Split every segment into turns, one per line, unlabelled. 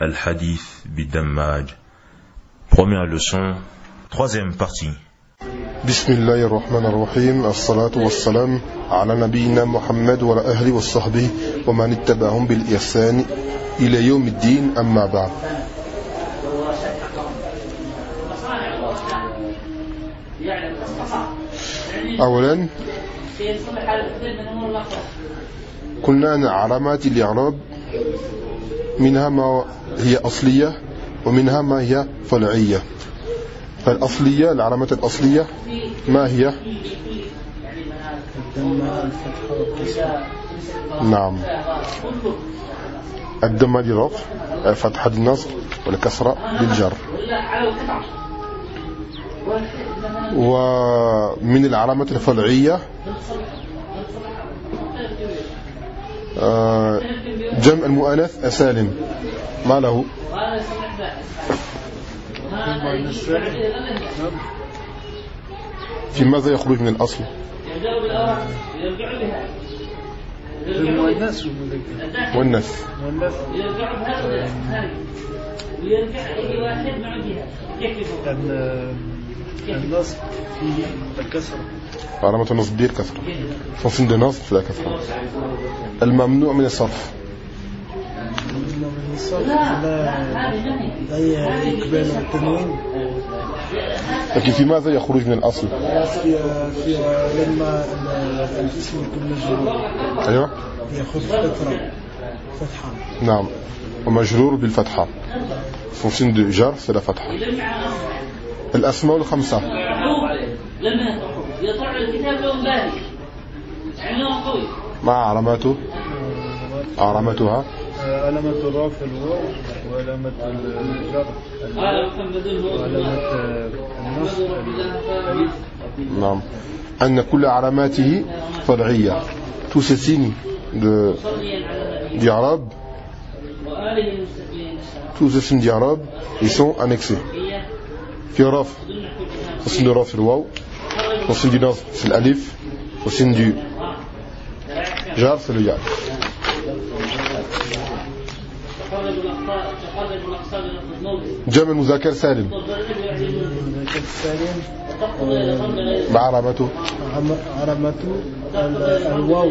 Al-Hadith Bidammaj. Première leçon, troisième partie.
بسم الله الرحمن الرحيم الصلاة والسلام على نبينا محمد وعلى أهله وصحبه ومن اتبعهم بالإحسان إلى يوم الدين أما بعد أولا قلنا أن علامات الإعراب منها ما هي أصلية ومنها ما هي فرعية فالأصلية العلامات الأصلية ما هي؟ نعم. الدم للرفع فتحة النصب والكسرة للجر. ومن العلامات الفرعية آه، جمع المؤنث أسالم ما له في ماذا يخرج من الأصل
المؤنث
والنث
يرجع بهذا ويرجع أي واحد مع جهة
النصب فيه الكسرة
علامة النصب دي الكسرة فصل دي نصب فلا كسرة الممنوع من الصرف. لكن في ماذا يخرج من الأصل؟
في في لما الاسم يكون مجرور
أيوة.
ياخذ فترة فتحة
نعم. ومجرور بالفتحة. fonction de جار c'est la فتحة. الأسماء الخمسة.
يطلع الكتاب باهي قوي.
ما علاماته علامتها؟
علامة الرفع الواو وعلامة الجر.
قال محمد هو
وعلامة النصب الألف
نعم. أن كل علاماته فرعية. Tous ces signes de d'Arabe
المستقيم
tous ces signes d'Arabe ils sont annexés.
هي
في رف au signe de raf c'est le waw au signe du nasb c'est l'alif au signe du jar c'est le ya. جمع سالم مع علامته
ال- الواو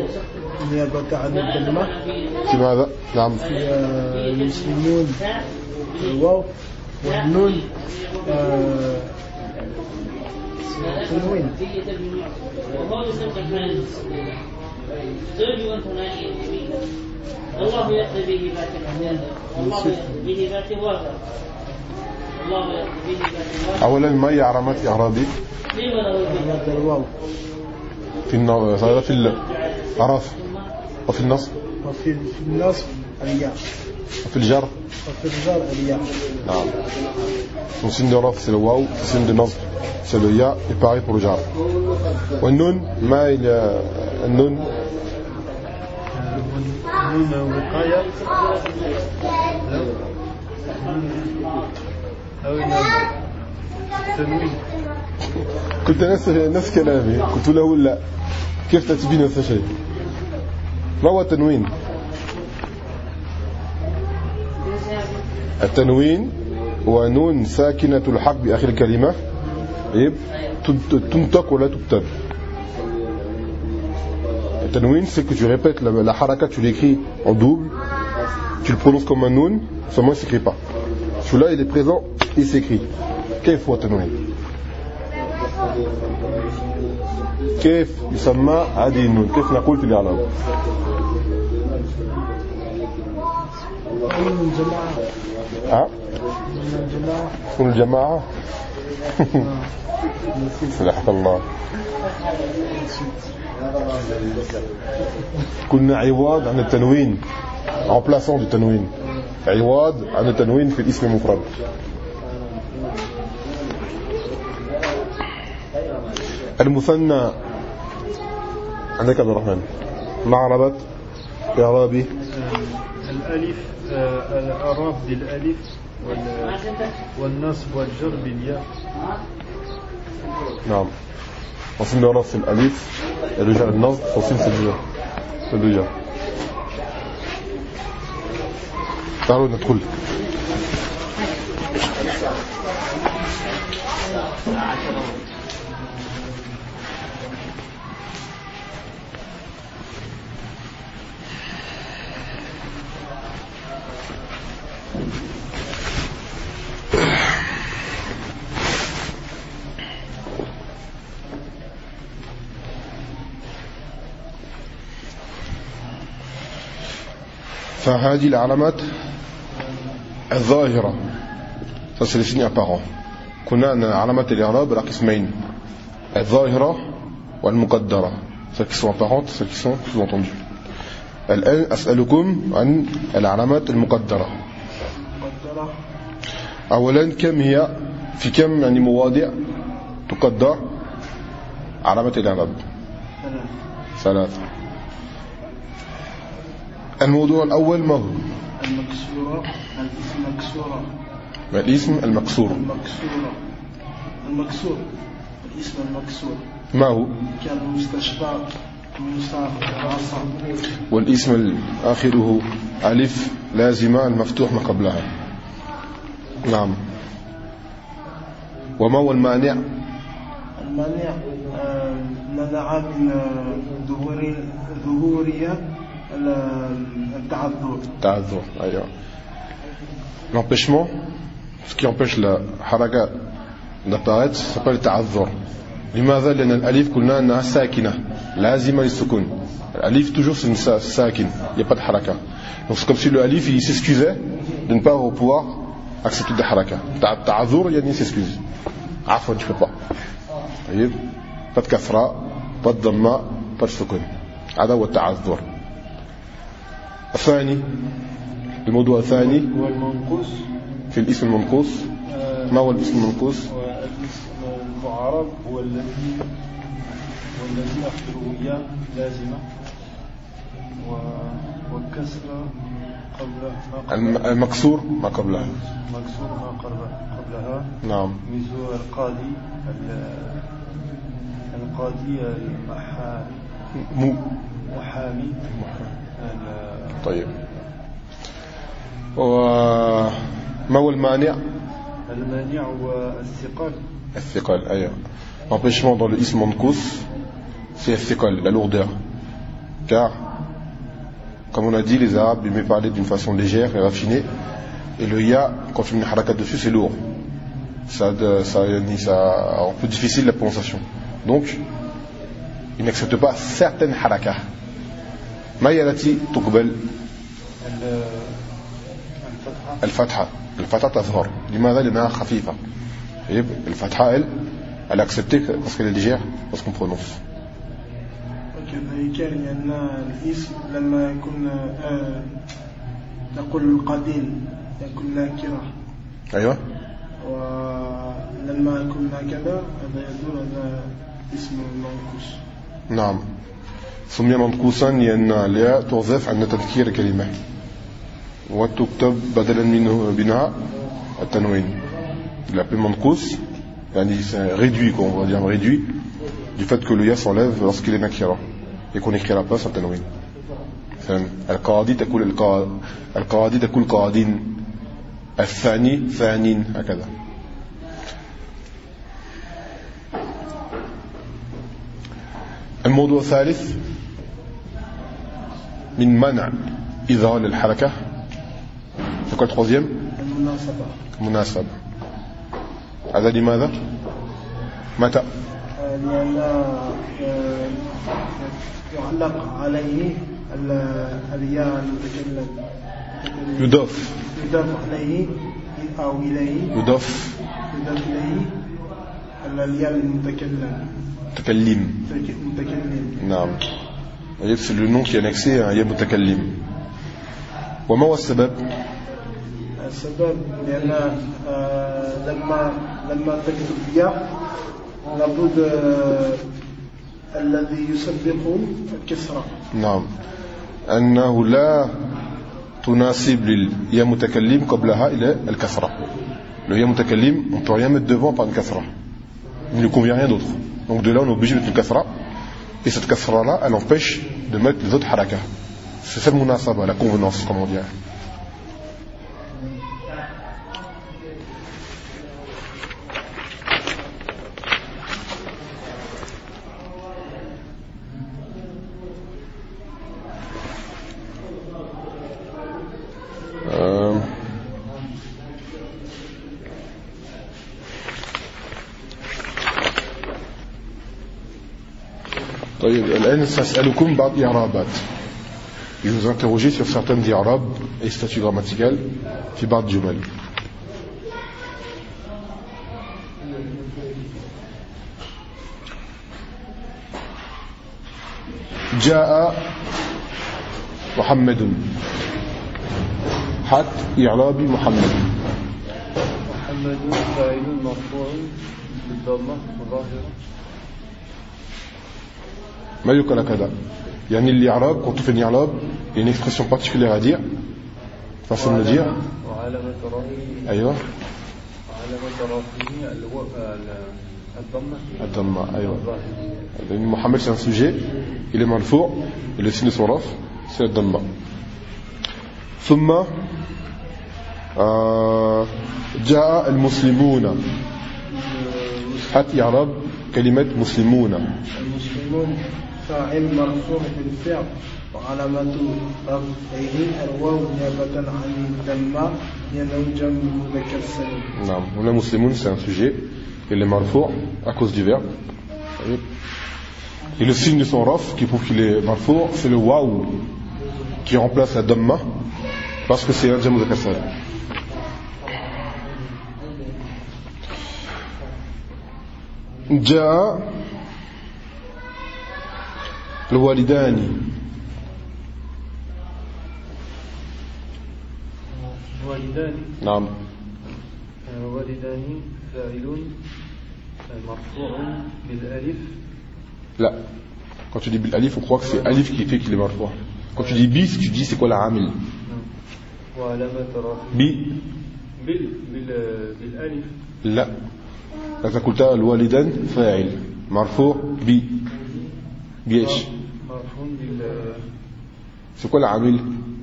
نيابة عن الضمة
في ماذا نعم
في المسلمون الواو والنون تنوين
وهو يسبح من المسلمين زوج وثنائي الله يقضي به ذات الأحيان والله يقضي به ذات الواقع الله يقضي به ذات الواقع
أولا ما هي علامات
الواو
في الن- هذا في العرف وفي النصب؟
وفي النصب
وفي الجر.
وفي الجر؟
Le signe de raf c'est le waw le signe de nasb c'est le ya. Et pareil pour le jar والنون ما il النون
نون وقاية أو تنوين
قلت نفس نفس كلامي قلت له لا كيف بي نفس الشيء ما هو التنوين التنوين هو نون ساكنة الحق بآخر الكلمة طيب تن- تنطق ولا تكتب التنوين c'est que tu répètes la, la haraka tu l'écris en double tu le prononces comme un noun seulement il s'écrit pas celui-là il est présent il s'écrit كيف هو التنوين كيف يسمى هذه النون كيف نقول
نون جماعة
ها؟ تكون الجماعة سبحان الله. كنا عوض عن التنوين remplaçant du تنوين. عوض عن التنوين في الاسم المفرد. المثنى عندك عبد الرحمن. إعرابي
الألف. آه، الإعراب بالألف وال- والنصب والجر بالياء.
نعم. وصلنا رأس الألف الرجاء النصب وصل سجل الرجاء تعالوا ندخل. فهذه العلامات الظاهرة. Ça c'est كنا أن علامات الإعراب على قسمين الظاهرة والمقدرة celles qui sont apparentes celles الآن أسألكم عن العلامات المقدرة
مقدرة
أولا كم هي في كم يعني مواضع تقدر علامة الإعراب
ثلاث
ثلاثة الموضوع الأول ما هو؟
المكسورة الاسم مكسورة.
الاسم؟ المكسور.
المكسورة. المكسور. الاسم المكسور.
ما هو؟
كالمستشفى موسى عصا
والاسم الآخره ألف لازمة المفتوح ما قبلها. نعم. وما هو المانع؟
المانع آه، منع من آه، ظهور ظهورية ال- التعذر
تعذر أيوة l'empêchement ce qui empêche la haraka d'apparaître s'appelle التعذر لماذا لأن الألف قلنا أنها ساكنة لازمة للسكون الألف toujours c'est une sakin il n'y a pas de haraka donc c'est comme si le alif il s'excusait de ne pas pouvoir accepter de haraka تع- تعذر يعني s'excuse عفوا je peux pas طيب pas de كثرة pas de ضمة pas de سكون هذا هو التعذر الثاني الموضوع الثاني
هو المنقوص.
في الاسم المنقوص.
آه،
ما هو الاسم المنقوص؟
والاسم المعرب هو الذي هو الذي آخره ياء لازمة و- والكسر قبله ما
الم-
قبله
المكسور ما
قبلها.
نعم.
مثل القاضي ال- القاضي محامي. ال-
طيب وما هو المانع
المانع هو الثقل
الثقل أيوة l'empêchement dans le ism منقوص c'est الثقل la lourdeur car comme on a dit les arabes aimaient parler d'une façon légère et raffinée et le ya quand tu mets une harakat dessus c'est lourd ça, de- ça, ça rend plus difficile la prononciation donc ils n'acceptent pas certaines harakas ما هي التي تقبل؟
ال- الفتحة
الفتحة تظهر. لماذا؟ لأنها خفيفة. طيب الفتحة elle elle acceptée parce qu'elle est légère parce qu'on prononce.
وكذلك لأن الاسم لما يكون نقول القديم يكون ناكرة
أيوة
ولما يكون هكذا هذا يدل على اسم منقوص
نعم سمي منقوصا لأن الياء تضاف عند تذكير كلمة. وتكتب بدلا منه منها التنوين. l'appel منقوص يعني c'est réduit quoi, on va dire réduit du fait que le ya s'enlève lorsqu'il est nakira et qu'on écrit la place un tanwin القاضي تقول القا... القاضي تقول قاضين الثاني ثانين هكذا الموضوع الثالث من منع إظهار الحركة؟ c'est quoi le troisième
المناسبة
مناسبة. هذا لماذا؟ متى؟
لأن آه، يعلق عليه ال- الياء المتكلم
يضاف.
يضاف عليه أو إليه.
يضاف.
يضاف إليه الياء المتكلم.
متكلم.
متكلم.
نعم. طيب c'est le nom qui est annexé à ya mutakallim وما هو السبب
السبب لأن آه، لما لما تكتب الياء لابد آه، الذي يسبق الكسرة
نعم أنه لا تناسب لليا متكلم قبلها إلى الكسرة Le ya mutakallim, on ne peut rien mettre devant par une kasra. Il ne convient rien d'autre. Donc de là, on est obligé de mettre une kasra. Et cette kasra-là, elle empêche de mettre les autres harakas. C'est ça le munasaba, la convenance, comme on dirait. Je vous interroger sur certaines d'Irab et statuts grammaticales في بعض جمل جاء محمد حت إعراب محمد
محمد فاعل مرفوع بالضمة ظاهرة
ما يقال كذا يعني الإعراب quand on fait l'Irab il y a une expression particulière à dire façon de le dire.
رفعه
أيوه.
الضمة
الضمة
الظاهرة
لأن محمد c'est un sujet il est مرفوع et le signe de raf c'est dhamma ثم آه، جاء المسلمون. حتى إعراب كلمة مسلمون.
المسلمون. فاعل مرفوع بالفعل وعلامة رفعه الواو نيابة عن الضمة لأنه جمع مذكر سليم
نعم هنا مسلمون c'est un sujet il est marfou à cause du verbe et le signe de son raf qui prouve qu'il est marfou c'est le waouh qui remplace la dhamma parce que c'est un jamu de kasal جاء الوالدان.
والدان
نعم.
آه، والدان فاعل مرفوع بالألف.
Là, quand tu dis alif, on croit que c'est alif qui fait qu'il est marfou. Quand tu dis bis, tu dis c'est quoi la amil Bi,
بال بال بالألف.
لا. إذا قلت الوالدان فاعل مرفوع بي بيش
مرفوع بال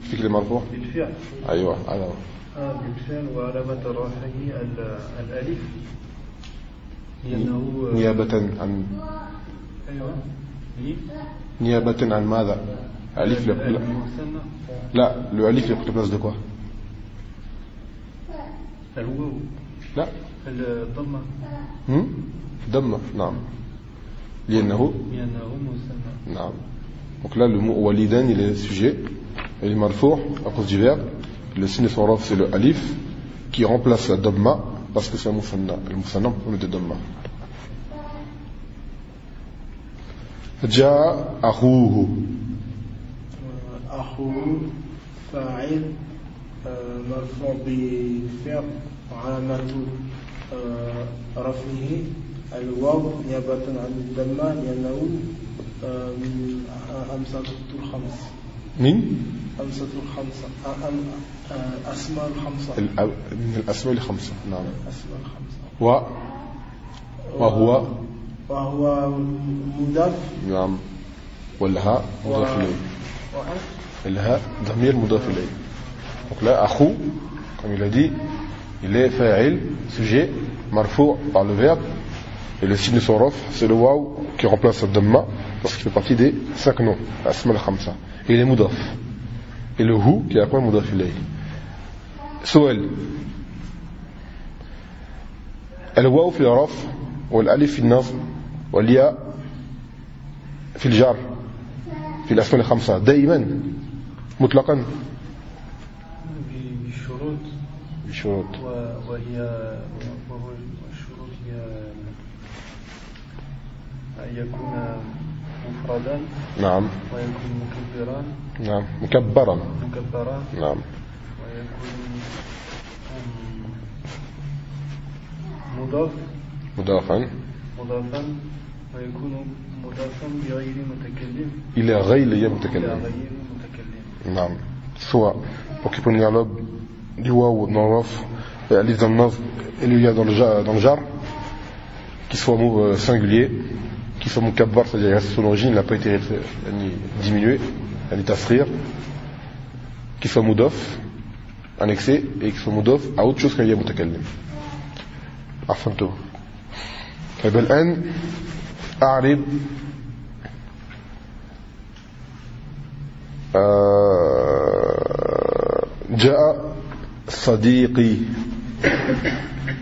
qui fait qu'il est marfou
بالفعل.
أيوة alors
آه بالفعل وعلامة رفعه ال- الألف. لأنه
نيابة عن
أيوة. لي
نيابة عن ماذا؟ ألف لا à la place de quoi
الواو.
لا.
الضمة?
ضمة نعم. لأنه
لأنه مثنى
نعم. donc là le mot walidan il est sujet il est marfou à cause du verbe le signe de son raf c'est le alif qui remplace la dhamma parce que c'est un musanna le musanna on met de dhamma جاء أخوه
أخوه فاعل آه، مرفوع بالفعل وعلامة آه، رفعه الواو نيابة عن الضمة لأنه آه، من الخمس
مين؟
الخمسة أسماء الخمسة.
من الأسماء الخمسة. نعم.
أسماء الخمسة.
و وهو؟
وهو مضاف.
نعم. والهاء مضاف إليه. الهاء ضمير مضاف إليه. Donc là أخو comme il a dit il est fa'il sujet marfou par le verbe. Et le signe de son raf c'est le waw qui remplace le dhamma parce qu'il fait partie des cinq noms asma al-khamsa et il est mudaf et le hu qui est après mudaf ilayh سؤال الواو في الرفع والالف في النصب والياء في الجر في الاسماء الخمسه دائما مطلقا
بالشروط
بشروط
وهي وهو الشروط هي أن يكون مفردا.
نعم.
ويكون مكبرا.
نعم. مكبرا.
مكبرا.
نعم.
ويكون مضاف.
مضافا.
مضافا. ويكون مضافا بغير متكلم.
إلى غير
إلى
متكلم.
غير متكلم.
نعم. Soit pour qu'il prenne l'aube du waouh dans l'off et alif dans le nof et le ya dans le jar, dans le jar qui soit mot euh, singulier. Qui soit mukabbar c'est-à-dire il reste son origine il n'a pas été euh, ni diminué ni tasrir qui soit mudof annexé et qui soit mudof à autre chose qu'un ya mutakallim أحسنتم طيب الآن أعرب آه، جاء صديقي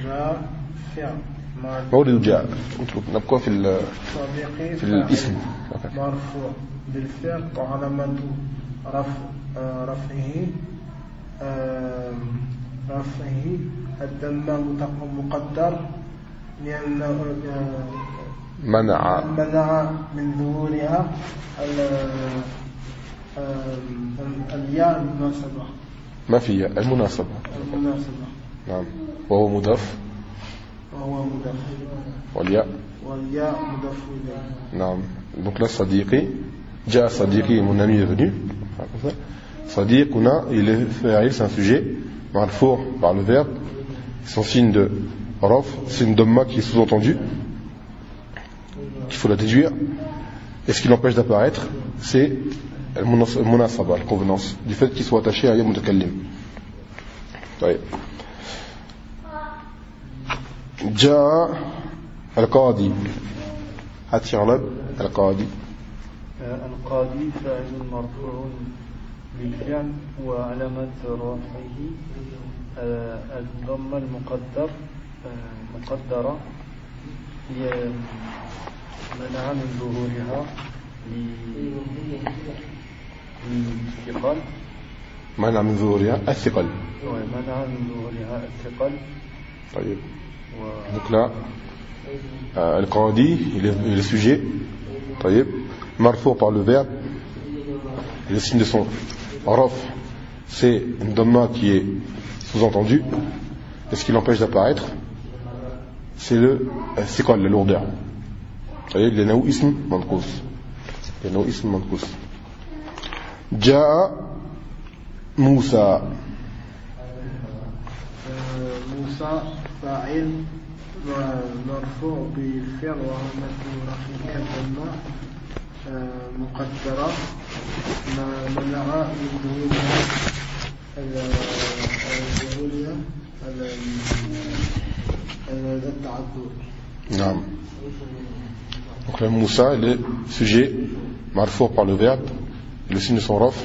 جاء فعل مع
مولد جاء اترك. نبقى في ال- في الاسم.
مرفوع بالفعل وعلامة رفع رفعه. رفعه. الدم مقدر لأنه آه،
منع.
منع من ظهورها الياء المناسبة.
ما في المناسبة.
المناسبة.
نعم. وهو مضاف.
وهو مضاف
والياء
والياء مضاف إليه
نعم donc là صديقي جاء صديقي mon ami est venu صديق هنا il est fa'il c'est un sujet marfour par le verbe son signe de raf c'est une domma qui est sous-entendu qu'il faut la déduire et ce qui l'empêche d'apparaître c'est le munasaba la convenance du fait qu'il soit attaché à yam mutakallim طيب جاء القاضي. هات يغلب القاضي.
آه، القاضي فاعل مرفوع بالفعل وعلامة رفعه آه، الضمة المقدر آه، مقدرة هي منع من ظهورها للثقل.
منع من ظهورها الثقل.
ومنع من ظهورها الثقل.
طيب. Donc là, euh, Al-Qadi, il, est le sujet, voyez, marfour par le verbe, le signe de son raf, c'est une dhamma qui est sous-entendue, et ce qui l'empêche d'apparaître, c'est le, euh, c'est quoi la lourdeur? Vous voyez, le naouisme manqous. Le. Ja'a Moussa. موسى
فاعل مرفوع بالفعل وعلامة رفعه كالضمة آه، مقدرة ما منع من ظهورها ال- ظهورها ال- ال- التعذر
نعم Donc là, Moussa, il est sujet, marfour par le verbe, et le signe de son raf,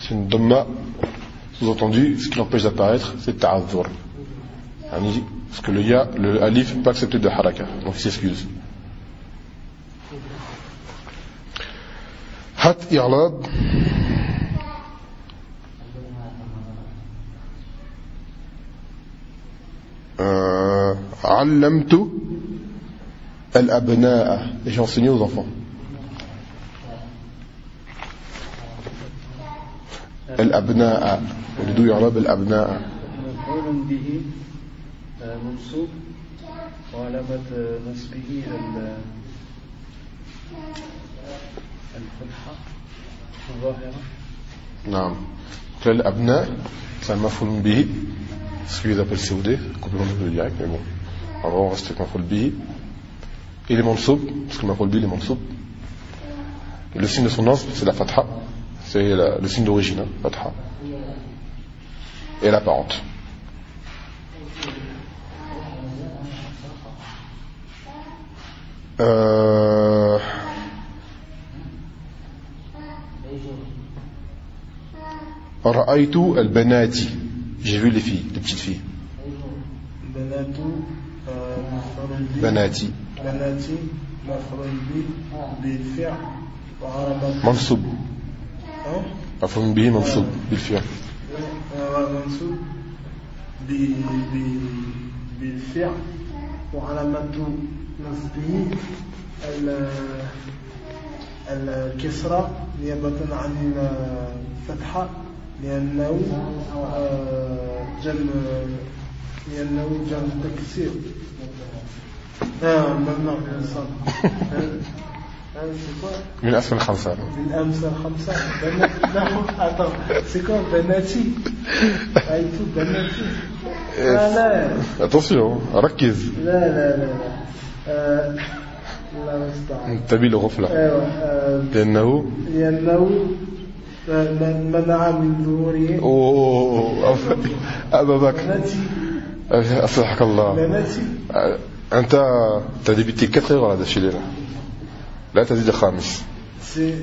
c'est une domma, sous-entendu, ce qui l'empêche d'apparaître, c'est ta'adhur. Yani, Parce que le ya, le alif n'est pas accepté de haraka, donc il s'excuse. Hat i'rlab. Euh, علمت الأبناء et j'ai enseigné aux enfants الأبناء ولدوا يعرب الأبناء
مفعول به آه، منصوب وعلامة آه، نصبه ال- الفتحة الظاهرة
نعم Donc là, الأبناء c'est un maful bihi ce qu'ils appellent COD complément de direct mais bon en vrai on reste avec maful bihi et les mansoub parce que le maful bihi il est mansoub Et le signe de son nom c'est la fatha c'est la- le signe d'origine hein, fatha et l'apparente Euh, رأيت البنات j'ai vu les filles les petites
بنات آه،
بناتي.
بناتي مفعول به بالفعل وعلامة
منصوب؟ مفعول به منصوب بالفعل.
آه، منصوب ب- نصبه ال- الكسرة نيابة عن الفتحة لأنه آه، جمع لأنه جمع تكسير آه ممنوع من الصرف. آه،
من أسفل الخمسة.
من أمثل خمسة بنات نعم c'est quoi بناتي. أيتو بناتي. لا لا.
اتونسيون ركز
لا لا لا لا. الله المستعان
انتبه لغفلة
أيوه آه،
لأنه؟
لأنه من- منع من ظهوره.
أوه أبا بكر. أصلحك الله. أنت تدبيتي كثير ولا هذا الشيء لنا لا تزيد خامس.
سي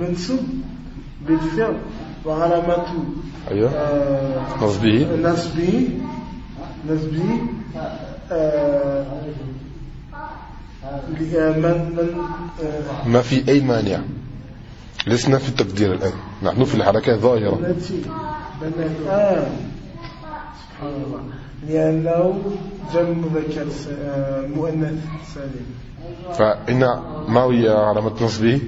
منسوب بالفعل. وعلامته.
أيوه.
آه،
نصبه.
آه، ل- من من آه،
ما في أي مانع. لسنا في التقدير الآن. نحن في الحركات ظاهرة
بناتي بنات آه سبحان الله لأنه جمع مذكر س- آه، مؤنث سالم.
فإن ما هي علامة نصبه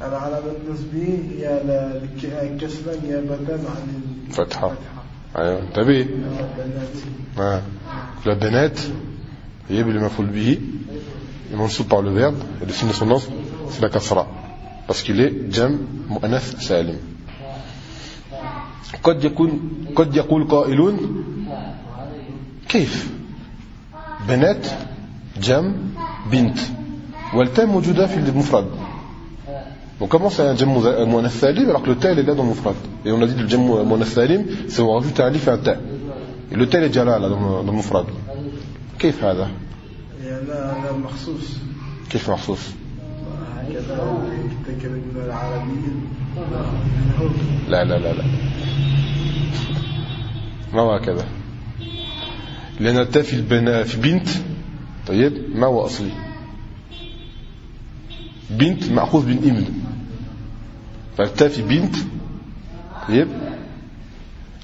العلامة النسبية هي كسرا نيابة عن
فتحة. أيوه انتبه.
آه،.
La المفعول به منصوب par le verbe et le signe de son nom c'est la kasra parce qu'il est jam مؤنث سالم قد يكون قد يقول قائلون كيف بنات جم بنت والتاء موجودة في المفرد Donc comment c'est un jam مؤنث salim alors que le ta il est là dans le mufrad Et on a dit le jam مؤنث salim c'est on rajoute un alif et un ta Dans le mufrad كيف هذا؟
هذا مخصوص.
كيف مخصوص؟ لا لا لا لا. ما هو هكذا؟ لأن التاء في بنت طيب ما هو أصلي؟ بنت مأخوذ من ابن فالتاء في بنت طيب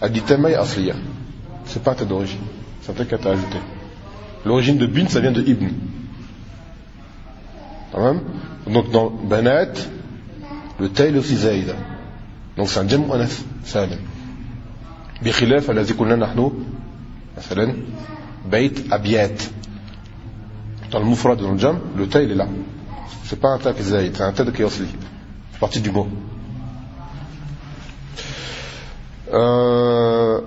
هذه التاء ما هي أصلية؟ c'est pas un tête d'origine c'est un tête qu'à ajouté l'origine de bint ça vient de ibn تمام donc dans banat le tail est aussi zaïda donc c'est un جمع مؤنث سالم بخلاف الذي قلنا نحن مثلا بيت أبيات dans le mufrad dans le jam le tail est là c'est pas un tail qui est zaïd c'est un tail qui est asli c'est partie du mot euh,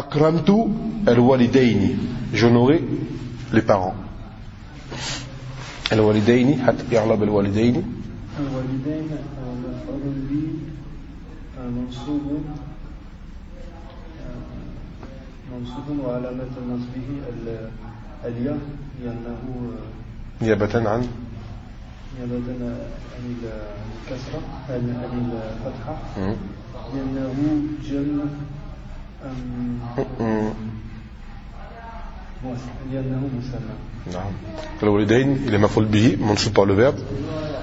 akramtu al-walidaini j'honorais les parents. الوالدين حتى يعلب الوالدين.
الوالدين مفعول به منصوب منصوب وعلامة نصبه ال- الياء لأنه
نيابة عن؟
نيابة عن ال- عن الكسرة عن الفتحة. لأنه جمع
نعم الوالدين il est مفعول به منصوب par le verbe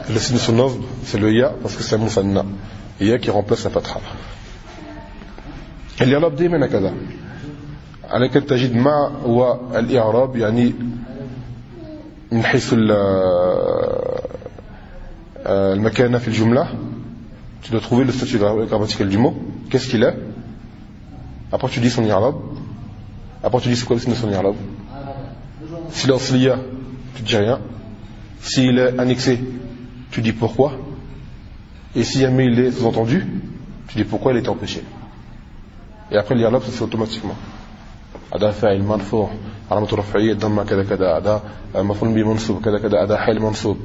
le signe son œuvre c'est le ya parce que c'est musanna ya qui remplace la fatha الإعراب دائما هكذا عليك أن تجد ما هو الإعراب يعني من حيث ال- آه، المكانة في الجملة tu dois trouver le statut grammatical du mot qu'est-ce qu'il est après tu dis son i'rab après tu dis c'est quoi le signe de son i'rab S'il est asliya, tu dis rien. S'il est annexé, tu dis pourquoi. Et si jamais il est sous-entendu, tu dis pourquoi il est empêché. Et après l'irlab, ça se fait automatiquement. هذا فاعل مرفوع علامة رفعية ضمة كذا كذا هذا مفعول به منصوب كذا كذا هذا حال منصوب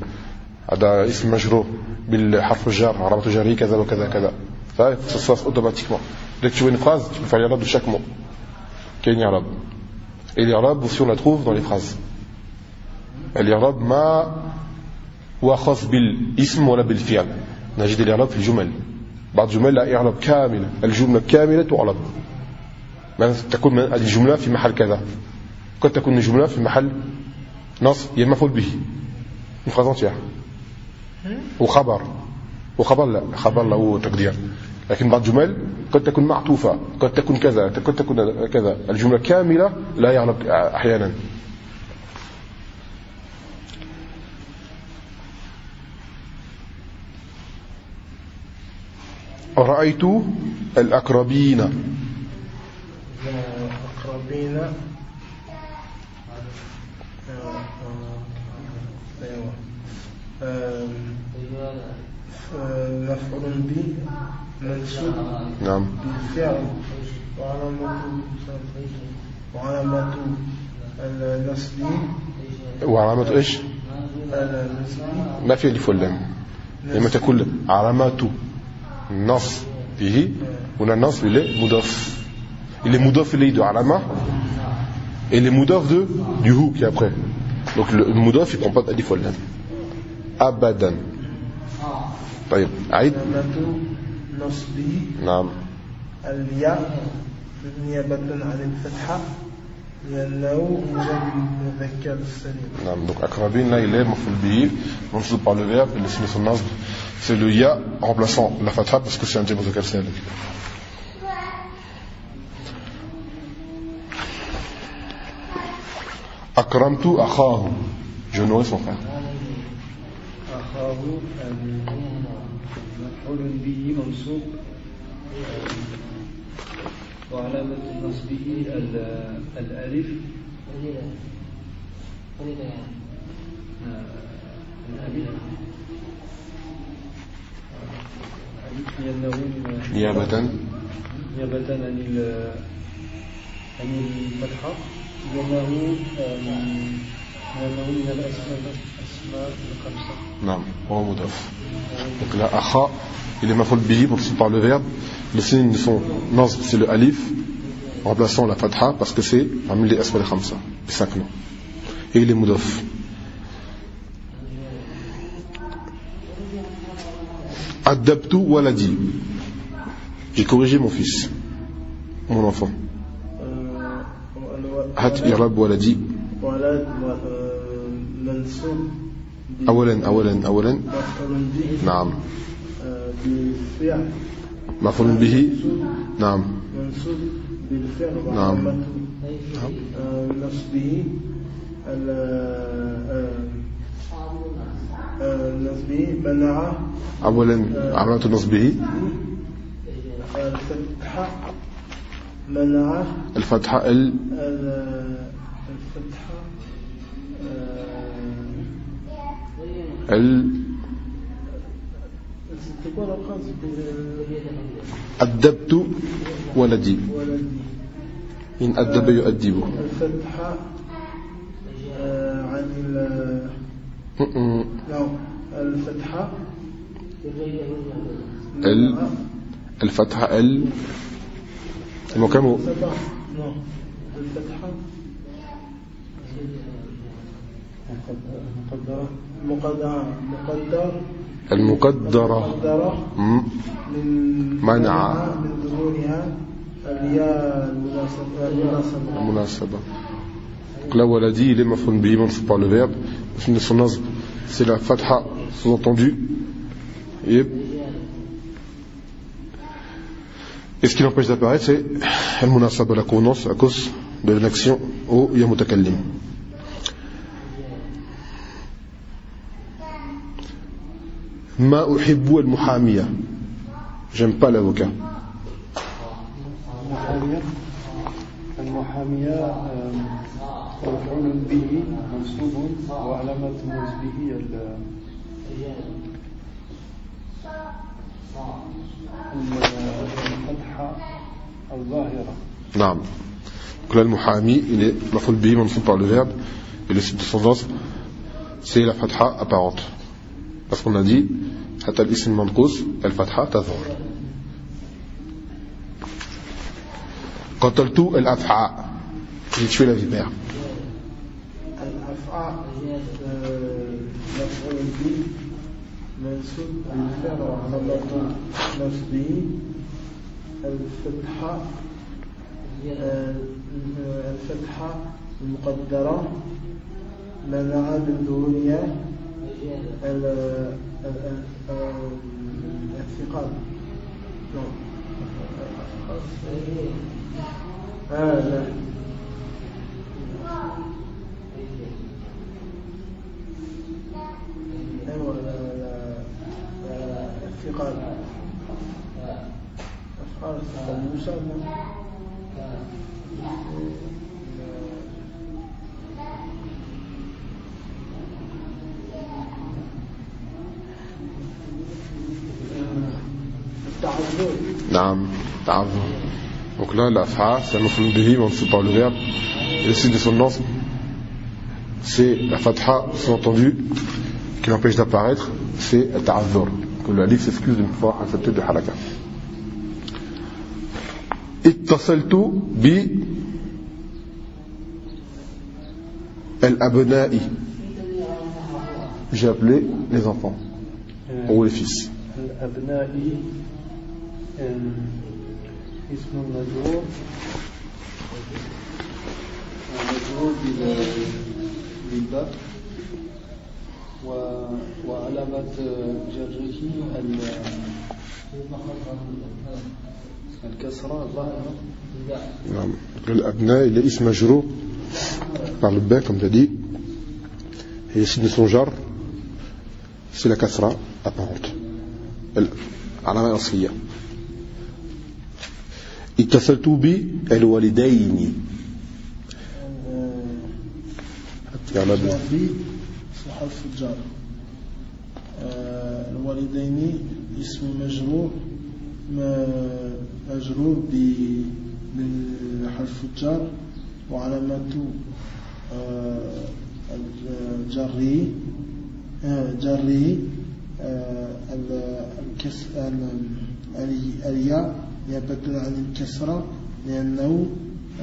هذا اسم مجرور بالحرف الجر علامة جره كذا وكذا كذا ça ça se passe automatiquement dès que tu vois une phrase tu peux faire l'irlab de chaque mot. Une irlab et l'irlab aussi on la trouve dans les phrases. ما هو خاص بالاسم ولا بالفعل نجد الإعراب في الجمل بعض الجمل لا إعراب كاملة الجملة كاملة تعرب تكون الجملة في محل كذا قد تكون الجملة في محل نصب هي مفعول به une phrase entière. وخبر وخبر لا خبر له تقدير لكن بعض الجمل قد تكون معطوفة قد تكون كذا قد تكون كذا الجملة كاملة لا يعرب أحيانا رأيت الأقربين
أقربين آه، آه، أيوة آم، آه، مفعول به
نعم
بالفعل وعلامة وعلامة النصب
وعلامة إيش
النصب
ما في ألف واللام لما تقول علامات النص به هنا النص il est مضاف il est مضاف إليه de علامة et les مضاف de du hu qui est après. Donc le مضاف il prend pas d'alif واللام أبدا طيب عيد
نصبه
نعم
الياء نيابة عن الفتحة لأنه مذكر السليم
نعم donc là il est مفعول به منصوب par le verbe et le signe son nasb c'est le ya remplaçant la fatha parce que c'est un jam muzakkar salim أكرمت أخاه je nourris son frère
أخاه مفعول به منصوب وعلامة نصبه ال- الألف. الألف الألف لأنه
نيابة.
نيابة عن عن الفتحة لأنه لأنه من الأسماء. الأسماء الخمسة
نعم هو مضاف donc là أخا il est مفعول به منصوب par le verbe le signe de son nasb c'est le alif remplaçant la fatha parce que c'est parmi les asma al-khamsa les cinq noms et il est mudaf Adabtu waladi. J'ai corrigé mon fils, mon enfant.
آه، والو-
Hat irab waladi.
ولد آه، منسوب ب-
أولا أولا أولا. نعم.
آه،
مفعول به؟ نعم. نعم.
آه، نصبه آه، آه، نصبه منع
أولا علامة نصبه
الفتحة منع
الفتحة ال
ال- الفتحة
أدبت ولدي.
ولدي
إن أدب يؤدب
الفتحة عن ال- الفتحة
ال الفتحة ال المكان
الفتحة
مقدرة
مقدرة مقدر
المقدرة
مقدرة
م.
من
منع.
من ظهورها الياء المناسبة المناسبة
المناسبة Donc là, waladi, il est mafun bi, mansoub par le verbe. Le signe de son nasb, c'est la fatha, sous-entendu. Et, et ce qui l'empêche d'apparaître, c'est al-munasaba, la convenance, à cause de l'action au yamutakallim. Ma uhibbu al-muhamiya. J'aime pas l'avocat.
المحامية المحامية آم، مفعول به منصوب وعلامة نصبه ال- الفتحة الظاهرة
نعم Donc là, le muhami, il est maful bi, mansoub par le verbe, et le site de son c'est la fatha apparente. Parce qu'on a dit, hatta al-ism manqus, al-fatha tadhur. قتلت الأفعى j'ai tué la vipère
به منسوب بالفعل وعلامة نصبه الفتحة الفتحة المقدرة منع من ظهورها ال- ال- ال- الثقل نعم. آه لا. أيوة الثقل أفعال الثقل مسمى
Naam, ta'azzur. Donc là, la fa, c'est un maf'ul bihi, mansoub par le verbe. Et le signe de son nom, c'est la fatha, sous-entendu, qui l'empêche d'apparaître, c'est ta'azzur. Que le alif s'excuse de pouvoir accepter de haraka. اتصلت ب الأبناء J'ai appelé les enfants ou les fils.
اسم مجرور مجرور بال- بالباء و- وعلامة جره ال- الكسرة الظاهرة
نعم. الأبناء il est ism par le bain comme tu as dit. Et signe de son jar c'est la kasra apparente. العلامة الأصلية اتصلت بالوالدين.
بي اسم حرف الجر الوالدين اسم مجرور مجرور بحرف الجر وعلامة آه، آه، جره آه، الياء. نيابة عن الكسرة لأنه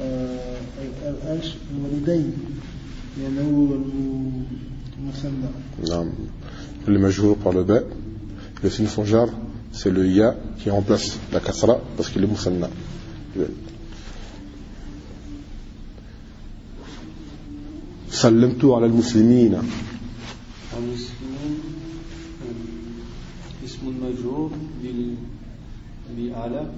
آه، ال- ال- إيش؟ الوالدين لأنه الم- مثنى
نعم. Majhur par le ba, le signe de son jar, c'est le ya qui remplace la kasra parce qu'il est musanna. سلمت على المسلمين
المسلمين اسم بال بعلى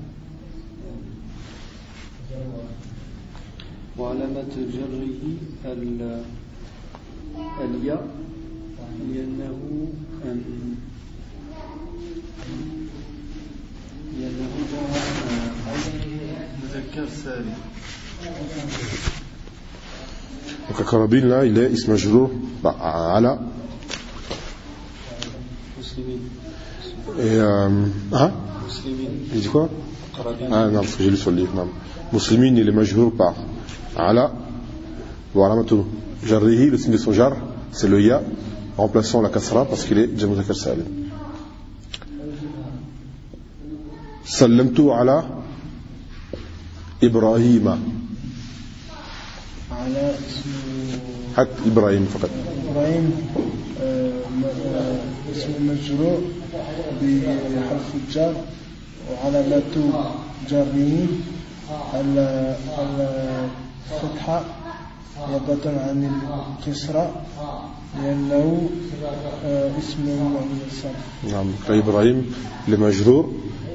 وعلامة جره ال... الياء لأنه أن... لأنه جاء
آه، مذكر ثاني. وكقرابين لا إلا اسم جرور على
مسلمين
ها
مسلمين
إيه دي كو
قرابين
آه نعم في جلسة نعم مسلمين اللي مجهور بع على وعلامة جره الاسم دي سجر سلويا remplaçant la كسرة parce qu'il est جمع سالم سلمت على إبراهيم
على اسمه
حتى إبراهيم فقط
إبراهيم اسمه مجرور بحرف الجر وعلى لاتو جرمين الفتحة ربطا عن الكسرة لأنه آه، اسم
نعم طيب إبراهيم لمجرور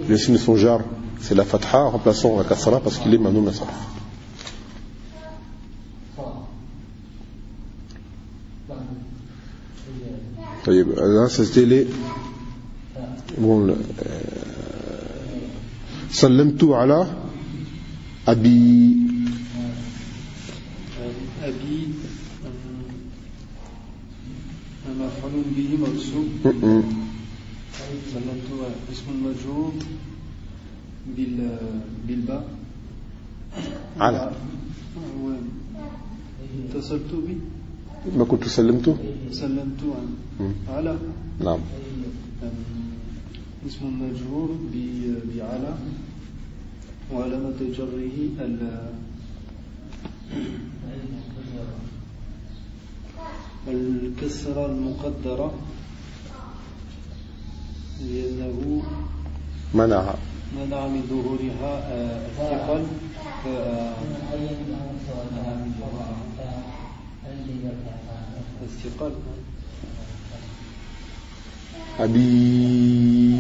لاسم سنجار سي لا فتحة ربطاً عن الكسرة باسكو لي ممنوع من الصرف طيب لا سيتي euh، سلمت على أبي
أبي أم- مفعول به منصوب.
م-م.
سلمت اسم مجرور بال بالباء.
على.
اتصلت به؟
ما كنت سلمته؟
سلمت
م.
على.
نعم.
اسم ب- بعلى. وعلامة جره ال- الكسرة المقدرة. لأنه
منع.
منع من ظهورها آه، الثقل. آه، الثقل.
أبي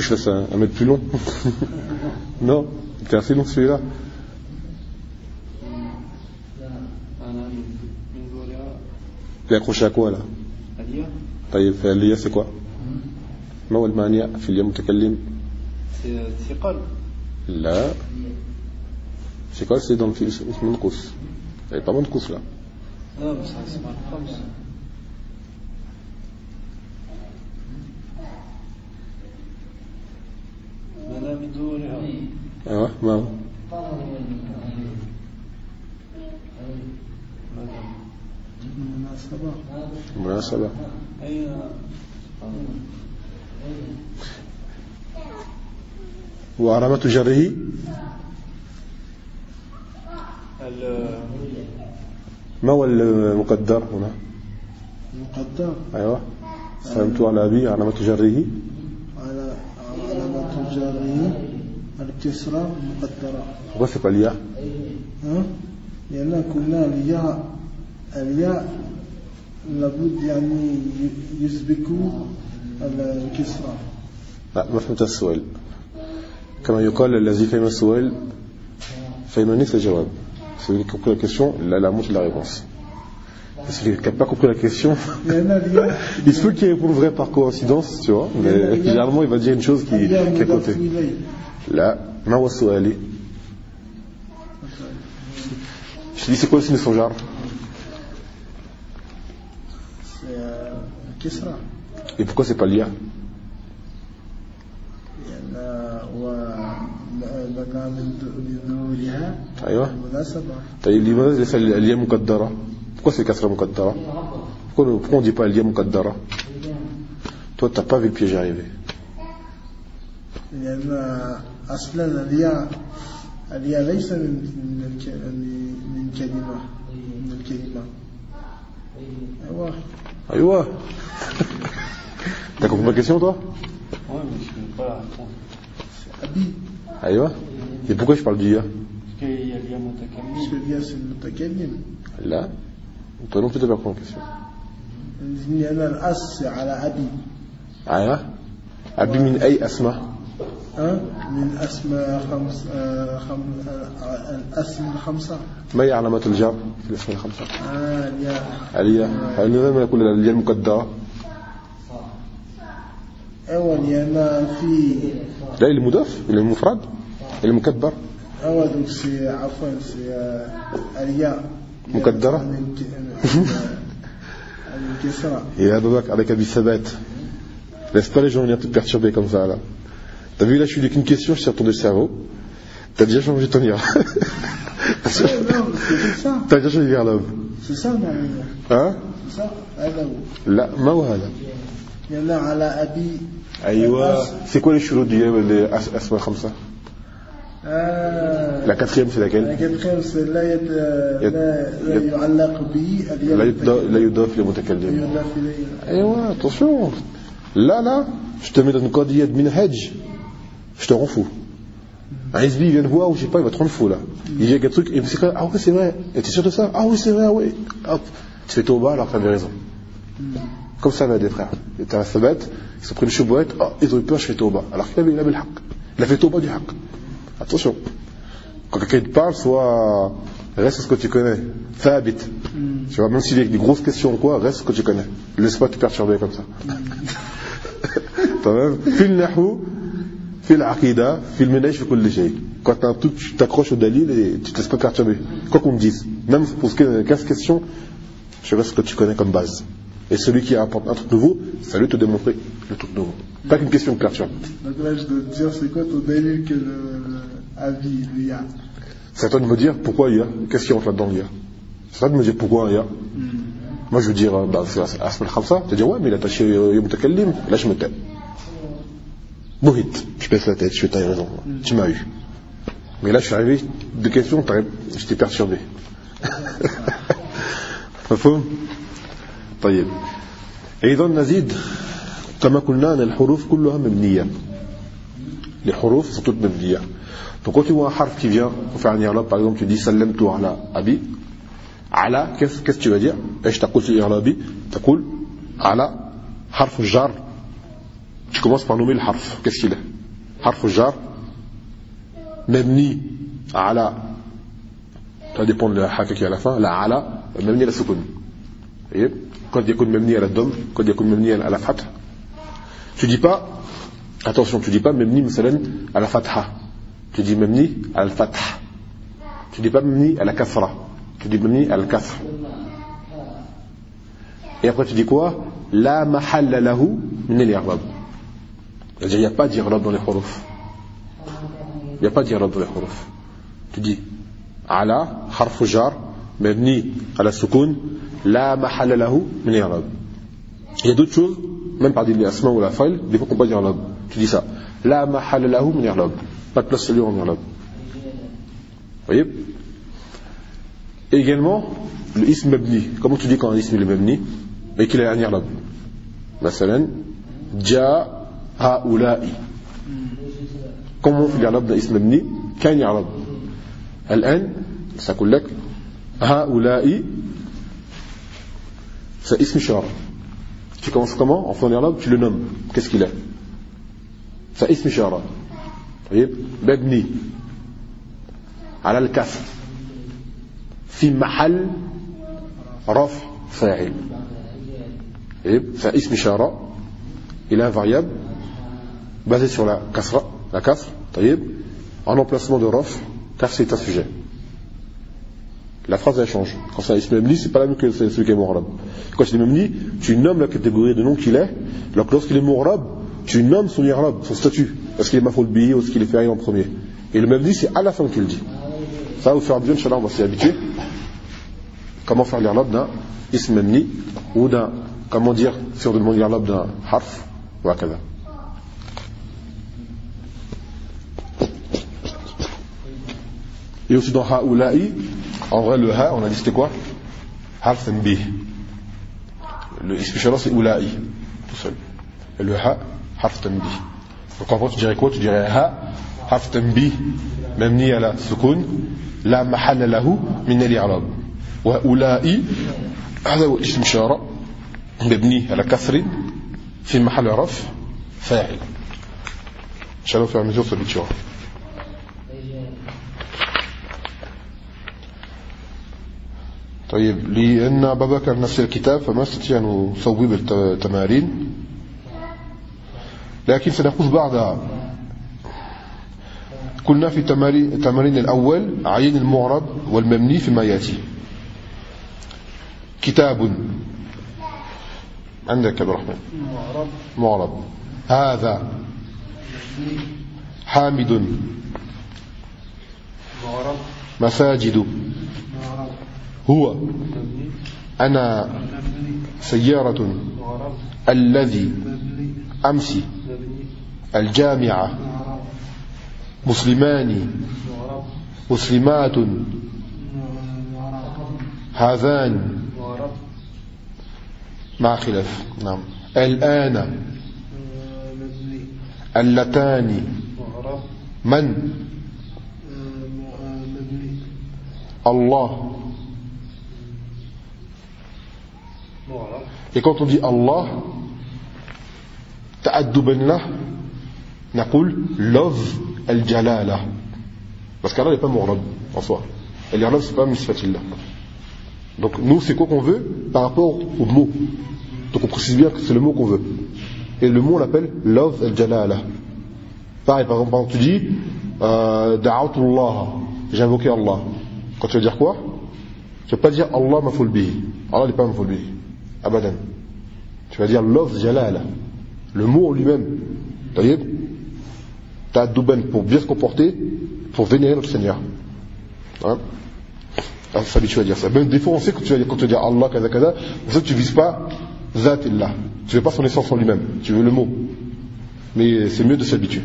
Tu cherches un, un mètre plus long Non T'es assez long celui-là
أنا من من ظهورها
T'es accroché à quoi là
الياء
طيب الياء c'est quoi ما هو المانع في الياء متكلم
ثقل
لا c'est quoi c'est dans le fil اسم منقوص il n'y a pas منقوص là
لا بس اسمع الخمس
أيوة ما هو؟ مناسبة.
أي
وعلامة جره ما هو المقدر هنا؟
مقدر
أيوة. سلمت على أبي علامة جره.
جره الكسرة مقدرة
pourquoi c'est pas l'IA
ها؟ لأن كنا الياء الياء لابد يعني يسبق الكسرة
لا ما فهمت السؤال. كما يقال الذي فهم السؤال فهم نفس الجواب. Compris la question la moitié de la réponse. Et celui qui n'a pas compris la question
لأن الياء
il se peut qu'il réponde vrai par coïncidence tu vois mais généralement il va dire une chose qui, qui
الياء
est à
مضاف
côté
إليه
لا ما هو السؤال je te dis c'est quoi le signe de son genre
c'est الكسرة
et pourquoi c'est pas l'IA
لأن ومنع من ظهورها
أيوة
المناسبة
طيب لماذا ليس الياء مقدرة pourquoi c'est كسرة مقدرة pourquoi, pourquoi on dit pas الياء مقدرة toi t'as pas vu le piège arriver
لأن أصلا الياء الياء ليس من من الك- من كلمة من الكلمة أيوة
أيوة T'as compris ma question toi
Ouais, mais je ne peux pas la répondre.
أبي
أيوة Et pourquoi je parle du ya
Parce qu'il y a bien متكلم
parce que الياء c'est المتكلم
Là Toi non plus t'as pas compris la question
على أبي.
أيوة. أبي من أي أسماء؟
من أسماء خمس آه، آه، الأسم الخمسة
ما هي علامات الجر في الأسماء الخمسة؟
آه الياء.
الياء. هل لماذا نقول الياء المقدرة
أول لأن في.
لا المضاف المفرد المكبر.
أول سي عفوا سي الياء.
مقدرة؟
عن الك- عن الكسرة
Et Ababak avec Abi Sabat. Laisse pas les gens venir te perturber comme ça là. T'as vu là je suis qu'une question, je t'ai retourné le cerveau. T'as déjà changé ton ira.
Ouais, non, c'est ça
T'as déjà changé vers l'homme.
c'est ça معناها
Hein
c'est ça هذا هو
لا ما هو هذا
لأن على أبي
أيوه c'est quoi les choulots du les as- asma khamsa
آه
quatrième c'est laquelle
لكن خمس لا. يت- لا, لا يعلق به
لا يضاف- لا
المتكلم.
يضاف للمتكلم أيوه attention là là je te mets dans une qadiyya de minhaj je te rends fou un SB vient te voir ou je sais pas il va te rendre fou là il avec un truc et c'est ah ouais c'est vrai et t'es sûr de ça ah oui c'est vrai ouais hop tu fais tauba alors que t'avais raison comme ça va des frères et t'as un sabat ils sont pris le choubouet oh ils ont eu peur je fais tauba alors qu'il avait, il avait le haq il a fait tauba du haq attention quand quelqu'un te parle soit reste sur ce que tu connais thabit tu vois même s'il y a des grosses questions ou quoi reste sur ce que tu connais laisse pas te perturber comme ça تمام في النحو في العقيدة في المنهج في كل شيء quand t'as un truc tu t'accroches au dalil et tu te laisses pas perturber quoi qu'on me dise même pour 15 questions je reste ce que tu connais comme base et celui qui apporte un truc nouveau, ça lui te démontrer le truc nouveau. Pas qu'une question claire, tu vois.
Donc là, je dois te dire, c'est quoi ton délire que l'avis, le
C'est à toi de me dire pourquoi IA Qu'est-ce qui rentre là-dedans, l'IA C'est à toi de me dire pourquoi IA hmm. moi, je veux dire, euh, bah, c'est Asma Khamsa. Tu vas dire, ouais, mais il est attaché euh, au Mutakallim. Là, je me tais. Mouhit, je baisse la tête, je fais t'as raison. Hmm. Tu m'as eu. Mais là, je suis arrivé, deux questions, je t'ai perturbé. Pas faux طيب أيضا نزيد كما قلنا أن الحروف كلها مبنية les حروف sont toutes مبنية donc quand tu vois un harf qui vient pour faire un irlab par exemple tu dis سلمت على أبي على qu'est-ce que tu vas dire إيش تقول في إعرابي تقول على حرف الجر tu commences par nommer le harf qu'est-ce qu'il est حرف الجر مبني على ça dépend de la حركة qui est à la fin لا على مبني على السكون طيب قد يكون مبني على الضم قد يكون مبني على الفتح tu dis pas attention tu dis pas مبني مثلا على فتحة tu dis مبني على الفتح tu dis pas مبني على كسرة tu dis مبني على الكسر et après tu dis quoi لا محل له من الإعراب c'est-à-dire il n'y a pas d'irlab dans les huruf il n'y a pas d'irab dans les huruf. Tu dis ala, harf jar, mabni ala sukun, la mahalla lahu min irab. Il y a d'autres choses, même par des asma ou la faille, des fois qu'on peut dire Tu dis ça. La mahalla lahu min irab. Pas de place sur lui en irab. Vous voyez également, le ism mabni. Comment tu dis quand un ism est mabni Et qu'il a un irab. مثلا جاء هؤلاء comment on fait l'irab d'un ism mabni كان يعرب الآن سأقول لك هؤلاء c'est ism tu commences comment en faisant l'irab tu le nommes qu'est-ce qu'il est c'est ism shara طيب مبني على الكسر في محل رفع فاعل فاسم إشارة un variable basé sur la kasra, la kasr, طيب, en emplacement de raf, car c'est un sujet. La phrase elle change. Quand c'est un ism mabni, c'est pas la même que celui qui est mu'rab. Quand il est tu nommes la catégorie de nom qu'il est, alors que lorsqu'il est mu'rab, tu nommes son i'rab, son statut. Est-ce qu'il est mafoulbi ou est-ce qu'il est ferré en premier Et le mabni, c'est à la fin qu'il dit. Ça, au fur et à mesure, Inch'Allah, on va s'y habituer. Comment faire l'irlab d'un ism mabni ou d'un, comment dire, si on demande l'irlab d'un harf, ou à. Et aussi dans Ha'ula'i, en vrai le Ha, on a dit c'était quoi Harf bih. Le ism c'est Ula'i, tout seul. Et le Ha, harf bih. Donc en fait tu dirais quoi Tu dirais Ha, harf bih, مبني على سكون لا محل له من الإعراب وأولئي هذا هو إشارة مبني على كسر في محل رفع فاعل إن شاء الله في mesure طيب لأن أبا بكر نسي الكتاب فما أستطيع أن نصوب التمارين لكن سنقول بعدها قلنا في التمارين الأول عين المعرب والمبني فيما يأتي. كتاب. عندك يا الرحمن معرب معرب هذا. حامد. معرب مساجد. هو أنا سيارة الذي أمس الجامعة مسلمان مسلمات هذان مع خلاف؟ نعم. الآن اللتان من؟ الله. Et quand on dit Allah, ta'addubanlah, naqul love al-jalala. Parce qu'Allah n'est pas mon en soi. Et ce c'est pas misfatillah. Donc nous, c'est quoi qu'on veut par rapport au mot. Donc on précise bien que c'est le mot qu'on veut. Et le mot, on l'appelle love al-jalala. Pareil, par exemple, quand tu dis euh, da'atullah, j'ai invoqué Allah. Quand tu veux dire quoi? Tu ne veux pas dire Allah mafulbihi. Allah n'est pas mafulbihi abadan. Tu vas dire love jalala, le mot en lui-même. T'as douben pour bien se comporter, pour vénérer notre Seigneur. Hein? Ah, ça, tu dire ça. Même des fois, on sait que tu vas dire, quand tu vas Allah, kaza, kaza, que tu ne vises pas Zatillah. Tu ne veux pas son essence en lui-même, tu veux le mot. Mais c'est mieux de s'habituer.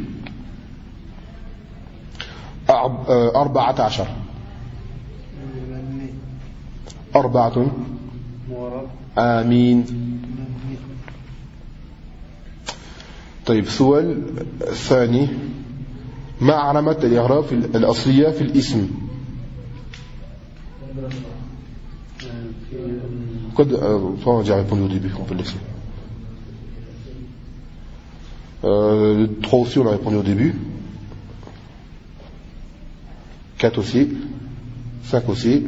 Euh, Arba'at ashar. Euh, Arba'atun. آمين طيب سؤال ثاني ما علامة الإعراف الأصلية في الاسم قد فرجع بنودي بكم في الاسم Euh, 3 aussi, on a répondu au début. 4 aussi. 5 aussi.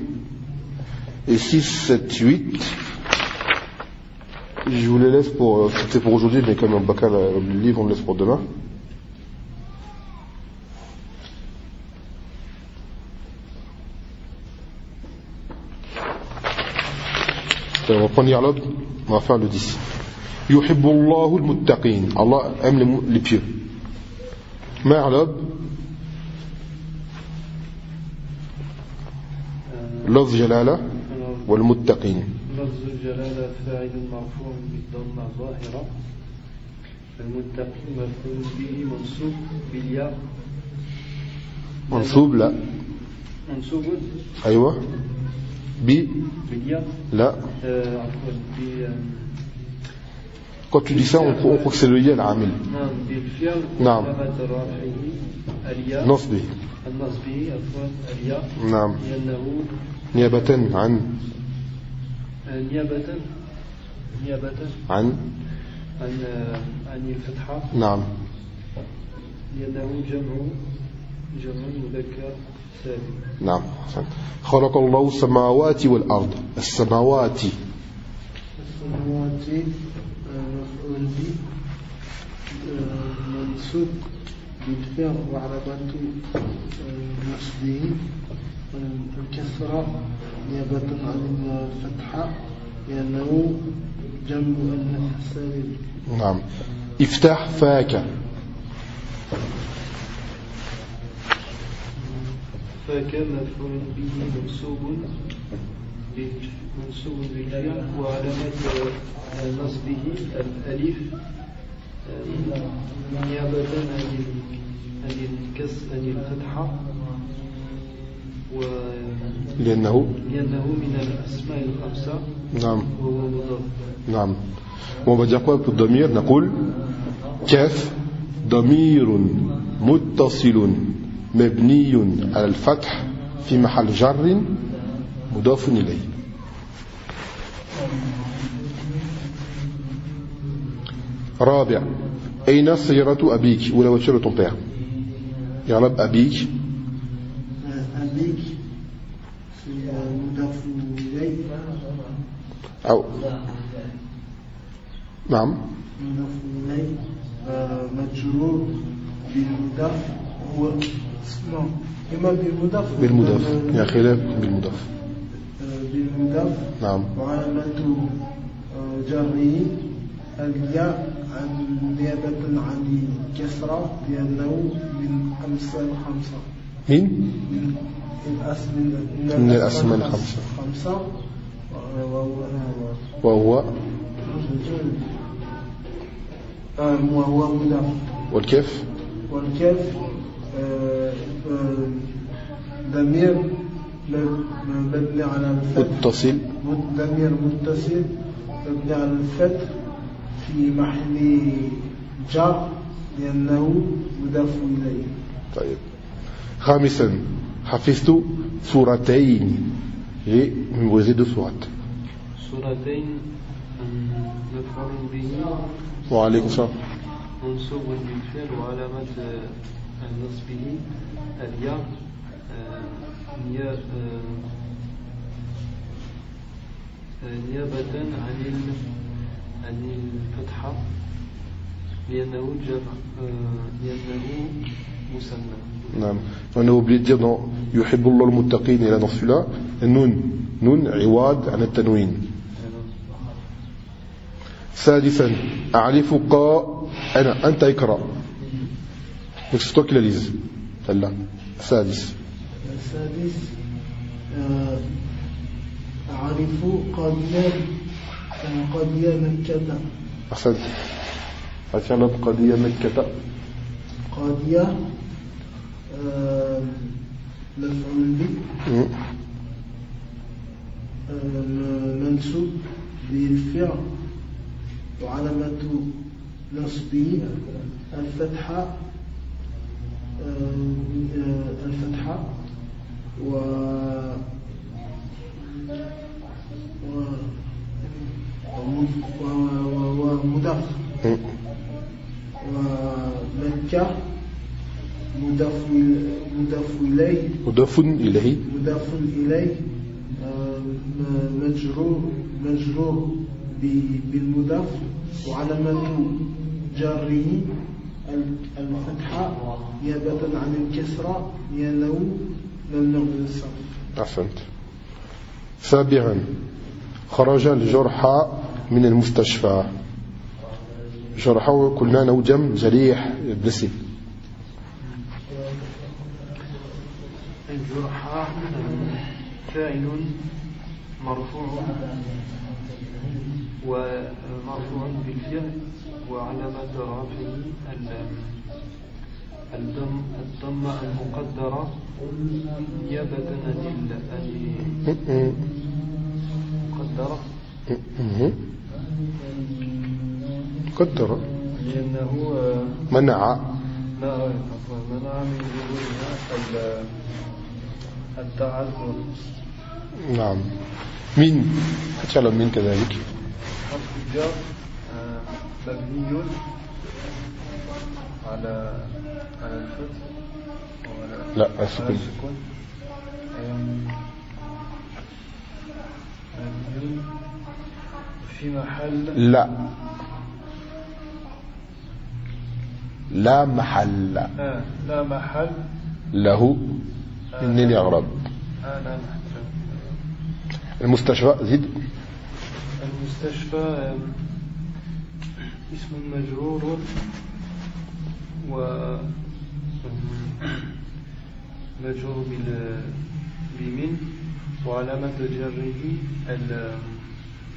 Et 6, 7, 8. Je vous les laisse pour. Euh, C'était pour aujourd'hui, mais comme Bakal a euh, le livre, on le laisse pour demain. Euh, on va prendre l'autre, on va faire le 10. Yuhibbullahu al-muttaqin. Allah aime les, pieux. Ma'alab. Love jalala. Wal-muttaqin.
لفظ الجلالة فاعل مرفوع بالضمة ظاهرة المتقي مفعول به منصوب بالياء.
منصوب لا.
منصوب
أيوة. ب.
بالياء.
لا.
آه، عفوا ب-
quand tu dis ça on croit, on croit que c'est le.
علامة رفعه الياء.
نصبه
النصبي عفوا الياء.
نعم. نيابة عن
نيابة نيابة
عن؟
عن آه، عن الفتحة.
نعم.
لأنه جمع جمع مذكر سالم.
نعم أحسنت. خلق الله السماوات والأرض. السماوات.
السماوات آه، مفعول به آه، منصوب بالفعل وعلامة آه، نصبه الكسرة. نيابة عن الفتحة لأنه جمع النفس السالم
نعم. افتح فاك.
فكان مفعول به منصوب بال- منصوب بالفعل وعلامة نصبه الألف آه، نيابة عن ال- عن الكس
لأنه؟
ولأنه من الأسماء الخمسة.
نعم.
وهو مضاف
نعم. on va dire quoi pour الضمير؟ نقول كاف ضمير متصل مبني على الفتح في محل جر مضاف إليه. رابع. أين سيارة أبيك؟ ولا de ton père يغلب أبيك.
أبيك في آه، مضاف إليه
أو نعم.
مضاف إليه مجرور بالمضاف هو اسمه. إما بالمضاف
بالمضاف يا خلاف بالمضاف
بالمضاف
نعم.
وعلامة آه، جره الياء عن نيابة عن الكسرة لأنه من أمثال خمسة. من من,
الأسماء الخمسة.
خمسة وهو
وهو.
وهو مضاف
والكيف.
والكاف آه، آه، ضمير مبني على الفتح.
متصل.
ضمير متصل مبني على الفتح في محل جر لأنه مضاف إليه.
طيب. خامسا. حفظت سورتين. j'ai mémorisé deux sourates
سورتين مفعول به.
وعليكم السلام.
منصوب بالفعل وعلامة آه، نصبه. الياء آه، آه، نيابة عن عن الفتحة. لأنه جمع لأنه
نعم on a oublié de dire dans يحب الله المتقين et là dans celui-là النون. نون عواد عن التنوين. سادسا أعرف قا أنا أنت اقرأ. Donc c'est toi qui la lise. Celle-là. سادس
السادس آه، أعرف قضية آه، قضية مكة.
أحسنت. أتينا قضية مكة.
قضية مفعول به منسوب بالفعل. وعلامة نصبه الفتحة آه، الفتحة. و و ومضاف. ومكة. مضاف مضاف إليه.
مضاف إليه.
مضاف إليه آه، مجرور مجرور بالمضاف. وعلامة جره ال- الفتحة نيابة عن الكسرة لأنه ممنوع من الصرف.
أحسنت سابعا. خرج الجرحى من المستشفى. جرحى قلنا أنه جم جريح بلسي
الجرحى فاعل مرفوع ومرفوع بالفعل وعلامة رفعه الدم الضمة المقدرة نيابة عن المقدرة.
قدر.
لأنه
منع.
لا منع من ظهورها التعذر.
نعم. مين؟ تعلم مين كذلك؟
حرف الجر آه، مبني على على الفتح
لا السكون
في محل.
لا. لا محل.
آه لا محل.
له.
آه لا محل
المستشفى زد
المستشفى آم، اسم مجرور و مجرور بال بمن وعلامة جره ال-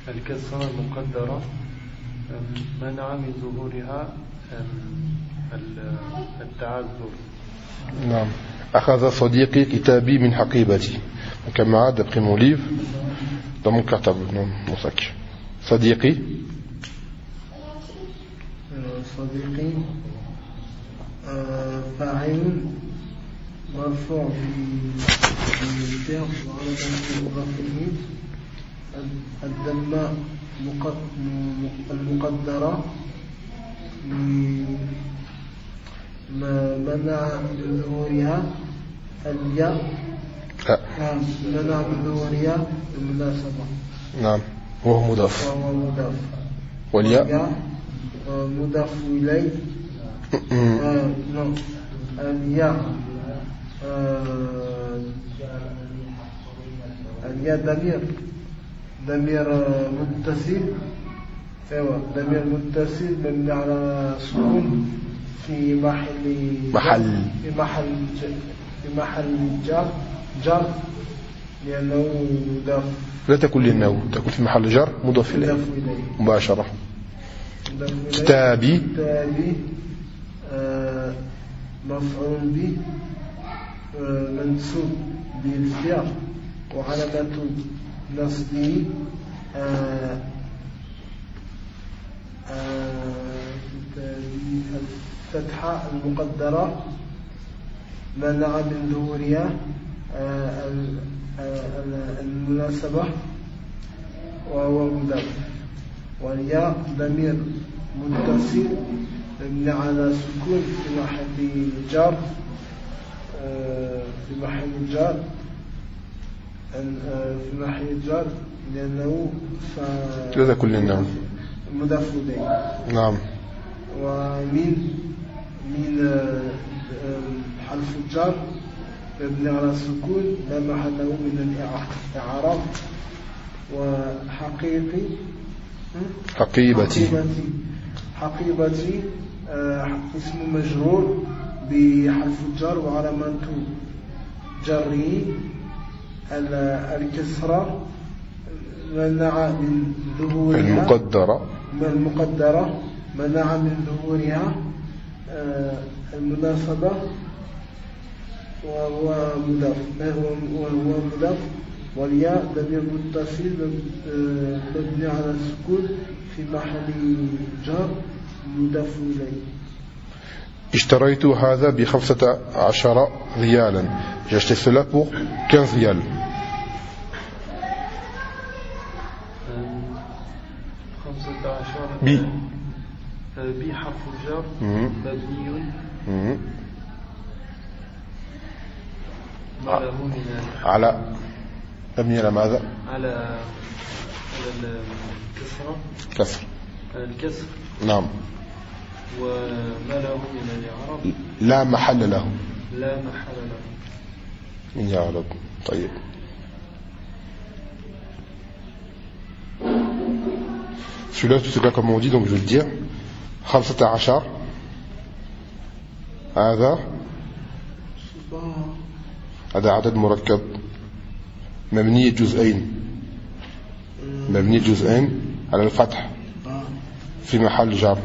الكسرة المقدرة منع من ظهورها التعذر.
نعم. أخذ صديقي كتابي من حقيبتي. كما d'après mon livre dans mon cartable dans mon sac. صديقي.
صديقي آه، فاعل مرفوع بالفعل وعلامة رفعه الدم المقدرة ما منع من ظهورها الياء آه، منع من ظهورها بالمناسبة
نعم وهو مضاف.
وهو مضاف.
والياء؟
مضاف إليه. آه، نعم. الياء آه، الياء ضمير. ضمير متصل. أيوه ضمير متصل مبني على سكون في محل
محل.
في محل في محل جر جر لأنه مضاف
لا تكن لأنه تكون في محل جر مضاف إليه. مباشرة. كتابي.
كتابي آه، مفعول به آه، منسوب بالفعل. وعلامة نصبه آه، آه، كتابي الفتحة المقدرة منع من ظهورها آه، آه، ال- المناسبة وهو مضاف والياء ضمير متصل مبني على سكون في محل جر آه، في محل جر آه، في محل جر لأنه ف-
لا تكن لأنه
مضاف إليه
نعم.
ومن من آه، آه، حرف الجر مبني على سكون لا محل له من الإعراب وحقيقي
حقيبتي.
حقيبتي. آه، اسم مجرور بحرف الجر وعلامة جره ال- الكسرة منع من ظهورها.
المقدرة.
المقدرة منع من ظهورها. آه، المناسبة وهو مضاف وهو مضاف. والياء ضمير متصل آه، مبني على السكون في محل جر مضاف إليه.
اشتريت هذا بخمسة عشر ريالا. J'ai acheté cela pour 15 ريال.
آم، خمسة عشر
بي.
حرف الجر. مبني. ما له من
على مبني على ماذا؟
على على الكسرة
كسر
الكسر
نعم
وما له من الإعراب
لا محل له
لا محل له
من يعرب طيب Celui-là, tout c'est là comme on dit, donc je vais le dire. خمسة عشر هذا؟ هذا عدد مركب. مبني جزئين. مبني جزئين على الفتح. في محل جر.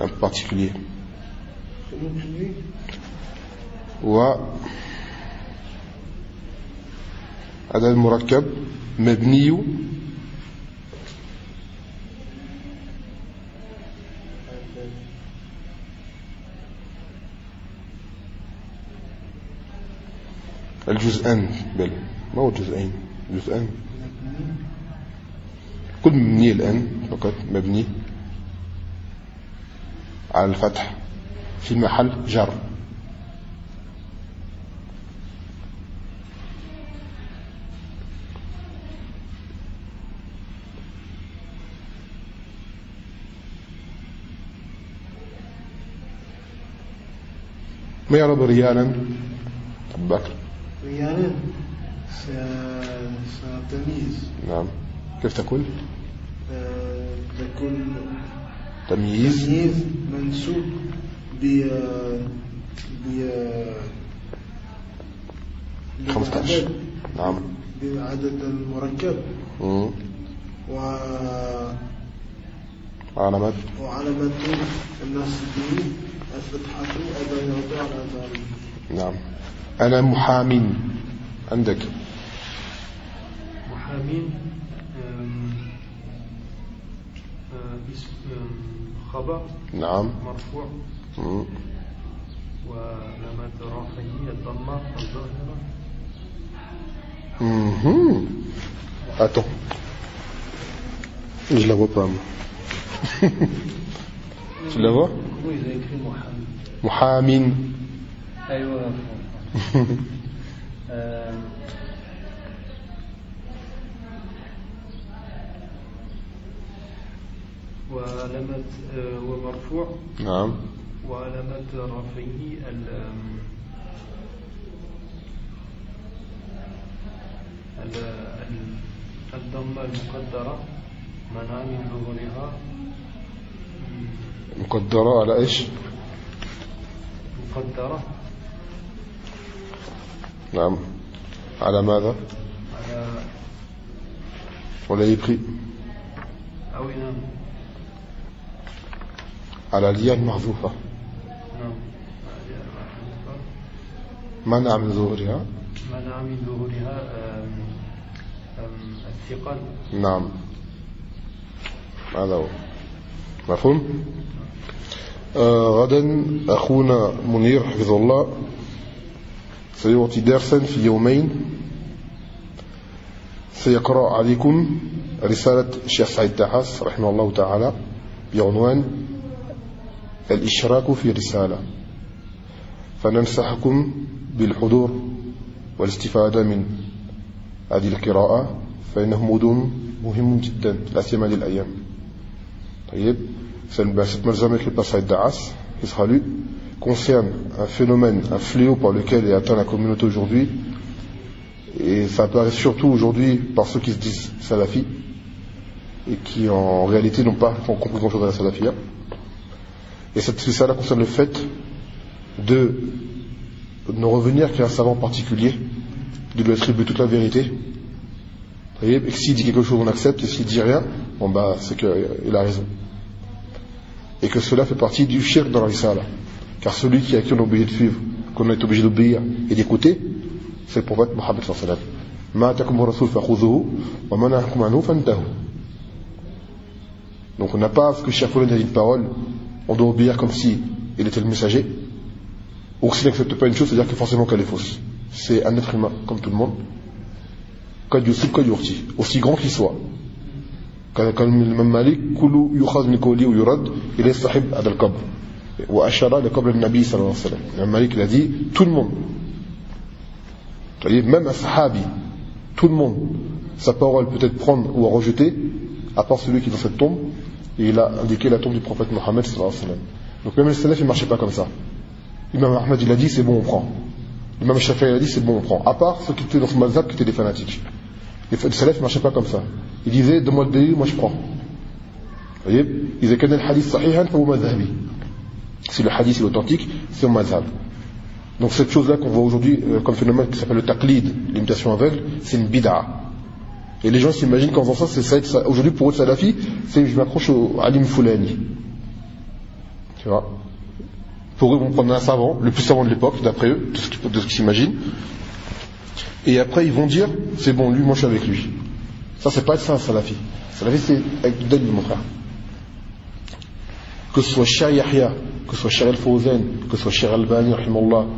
Un particulier. و هذا المركب مبني الجزءان بل ما هو الجزئين جزءان كل مبني الآن فقط مبني على الفتح في محل جر. ما يعرض ريالا؟ أبو بكر.
ريالا ستميز
نعم. كيف تقول؟
آه، تكون
تمييز.
تمييز منسوب ب ب
15 نعم.
بعدد المركب
مم.
و
علامات
وعلامة الناصبين الفتحة البياض على ذلك
نعم أنا محام عندك
أم، خبر
نعم
مرفوع. وعلامة رفعه الضمة الظاهرة.
Attends. Je la vois pas. moi. tu la vois محام
أيوة. آم، وعلامة آه، ومرفوع
نعم
وعلامة رفعه ال- ال- ال- الضمة المقدرة منع من ظهورها
مقدرة على إيش؟
مقدرة.
نعم. على ماذا؟
على
ولا يبقي؟
أو نعم
على الياء المحذوفة.
نعم.
منع من ظهورها.
منع من ظهورها الثقل.
نعم. هذا هو. مفهوم؟ آه غدا أخونا منير حفظه الله. سيعطي درسا في يومين. سيقرأ عليكم رسالة الشيخ سعيد تحاس رحمه الله تعالى بعنوان الإشراك في رسالة. فننصحكم بالحضور والاستفادة من هذه القراءة فإنه موضوع مهم جدا لا سيما هذه الأيام طيب. Cette malzame écrite par Saïd Daas, qui sera lu, concerne un phénomène, un fléau par lequel est atteint la communauté aujourd'hui, et ça apparaît surtout aujourd'hui par ceux qui se disent salafis, et qui en réalité n'ont pas compris grand-chose à la salafia. Et cette concerne le fait de ne revenir qu'à un savant particulier, de lui attribuer toute la vérité, et que s'il dit quelque chose, on accepte, et s'il dit rien, bon bah, c'est qu'il a raison et que cela fait partie du shirk dans la risala. Car celui qui, à qui on est obligé de suivre, qu'on est obligé d'obéir et d'écouter, c'est le prophète Mohammed sallallahu donc on n'a pas ce que chaque fois a dit une parole, on doit obéir comme si il était le messager, ou s'il n'accepte pas une chose, c'est-à-dire que forcément qu'elle est fausse. C'est un être humain, comme tout le monde. Aussi grand qu'il soit, كان كان الإمام مالك كله يؤخذ من قوله ويرد إلى صاحب هذا القبر وأشار لقبر النبي صلى الله عليه وسلم الإمام مالك il a dit tout le monde طيب même un sahabi tout le monde sa parole peut être prendre ou à rejeter à part celui qui est dans cette tombe et il a indiqué la tombe du prophète Mohammed sallallahu alayhi wa sallam donc même le salaf il marchait pas comme ça Imam Ahmed il a dit c'est bon on prend Imam Shafi'i il a dit c'est bon on prend à part ceux qui étaient dans ce mazhab qui étaient des fanatiques Les Salaf ne marchaient pas comme ça. Il Ils disaient demande de moi je prends. Vous voyez Il Ils étaient le hadith sahihan Si le hadith est authentique, c'est au mazhab. Donc cette chose-là qu'on voit aujourd'hui euh, comme phénomène qui s'appelle le taqlid, l'imitation aveugle, c'est une bid'a. Et les gens s'imaginent qu'en faisant ça, aujourd'hui pour eux salafi, c'est je m'accroche au alim foulani. Tu vois Pour eux, on prend un savant, le plus savant de l'époque, d'après eux, de ce qu'ils s'imaginent, et après, ils vont dire, c'est bon, lui, moi, je suis avec lui. Ça, c'est pas être ça, un salafi. Salafi, c'est avec du mon frère. Que ce soit Shah Yahya, que ce soit Shah Al-Fawzan, que ce soit Shah Al-Bani,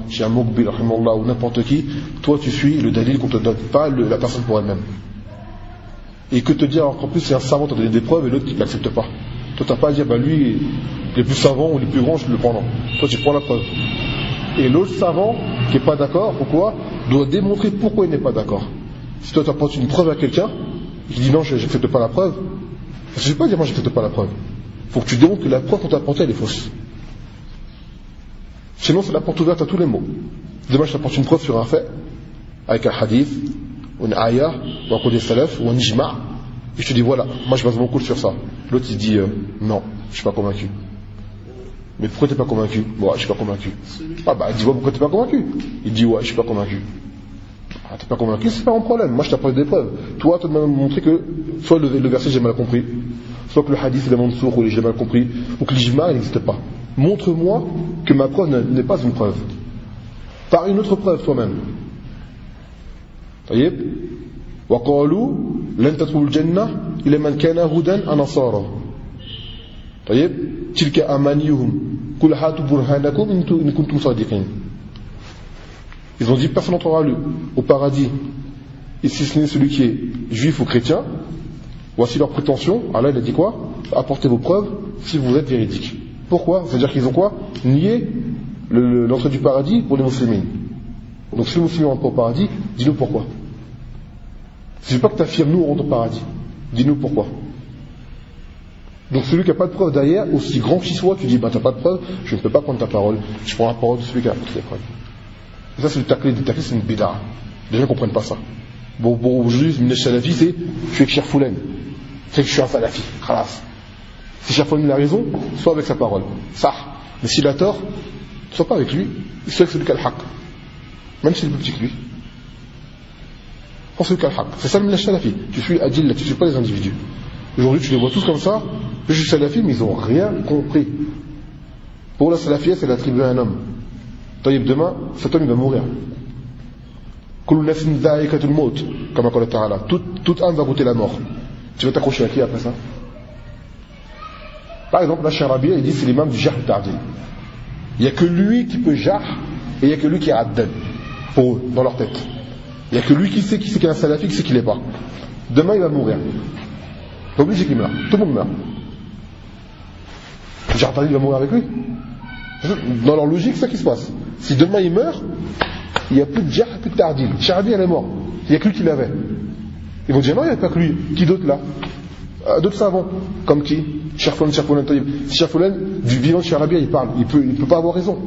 Shah Mokbil, ou n'importe qui, toi, tu suis le dalil qu'on te donne, pas la personne pour elle-même. Et que te dire qu'en plus c'est un savant, t'a donné des preuves et l'autre qui l'accepte pas. Toi t'as pas à dire bah lui, les plus savants ou les plus grands, je le prends. Toi tu prends la preuve. Et l'autre savant qui est pas d'accord, pourquoi Doit démontrer pourquoi il n'est pas d'accord. Si toi tu apportes une preuve à quelqu'un, qu'il dit non, je n'accepte pas la preuve, ça ne suffit pas de dire moi j'accepte pas la preuve. Il faut que tu démontres que la preuve qu'on t'a apportée elle est fausse. Sinon c'est la porte ouverte à tous les mots. Demain je t'apporte une preuve sur un fait, avec un hadith, ou une ayah, ou un code des salaf, ou un ijma, et je te dis voilà, moi je base mon cours sur ça. L'autre il dit euh, non, je suis pas convaincu. Mais pourquoi t'es pas convaincu Bon, je suis pas convaincu. Ah bah dis-moi pourquoi t'es pas convaincu. Il dit ouais, je suis pas convaincu. Ah, t'es pas convaincu, c'est pas mon problème. Moi je t'apporte des preuves. Toi, tu m'as montré que soit le, verset j'ai mal compris, soit que le hadith est sourd ou j'ai mal compris, ou que l'ijma n'existe pas. Montre-moi que ma preuve n'est pas une preuve. Par une autre preuve toi-même. طيب وقالوا لن تدخلوا الجنة إلى من كان هدى أو نصارى طيب تلك أمانيهم ils ont dit personne n'entrera au paradis, et si ce n'est celui qui est juif ou chrétien. Voici leur prétention. Allah, il a dit quoi? Apportez vos preuves si vous êtes véridiques. Pourquoi? C'est-à-dire qu'ils ont quoi? Nié l'entrée du paradis pour les musulmans. Donc si le musulman rentre au paradis, dis-nous pourquoi. C'est pas que tu affirmes nous rentre au paradis. Dis-nous pourquoi. Donc celui qui n'a pas de preuve derrière, aussi grand qu'il soit, tu dis, bah t'as pas de preuve, je ne peux pas prendre ta parole. Je prends la parole de celui qui a apporté les preuves. Et ça c'est le taqlid. Le c'est une bida. Les gens ne comprennent pas ça. Bon, bon aujourd'hui, le salafi c'est, je suis Cher Foulen. C'est que je suis un salafi. Khalas. Si Foulen a raison, soit avec sa parole. Ça. Mais s'il a tort, sois pas avec lui, sois avec celui qui a le haq. Même s'il est plus petit que lui. Prends celui qui a le haq. C'est ça le salafi. Tu suis adil, tu ne suis pas les individus. Aujourd'hui, tu les vois tous comme ça, je suis salafi, mais ils n'ont rien compris. Pour la salafia, c'est d'attribuer à un homme. طيب demain, cet homme il va mourir. كل نفس ذائقة الموت كما قال تعالى toute âme va goûter la mort tu vas t'accrocher à qui après ça par exemple la Charabia il dit c'est l'imam du Jah Tardil il n'y a que lui qui peut Jah et il n'y a que lui qui est Addad pour eux dans leur tête il n'y a que lui qui sait qui c'est qu'il est un salafi qui sait qu'il n'est pas demain il va mourir pas obligé qu'il meurt tout le monde meurt Jah Tardil va mourir avec lui dans leur logique, c'est ça qui se passe. Si demain il meurt, il n'y a plus de Jah, plus de Tardil. Charadi, elle est mort. Il n'y a que lui qui l'avait. Ils vont dire non, il n'y a pas que lui. Qui d'autre là euh, D'autres savants. Comme qui Cherfoulen, Cherfoulen, Taïb. Si Cherfoulen, du vivant de Charabia, il parle. Il ne peut, il peut pas avoir raison.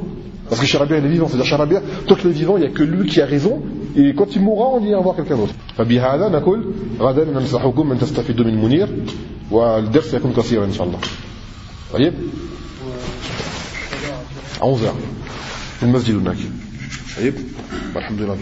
Parce que Charabia, il est vivant. C'est-à-dire Charabia, tant qu'il est vivant, il n'y a que lui qui a raison. Et quand il mourra, on ira voir quelqu'un d'autre. فبهذا نقول غدا ننصحكم أن تستفيدوا من منير والدرس يكون قصيرا إن شاء الله. طيب؟ 11h في المسجد هناك طيب والحمد لله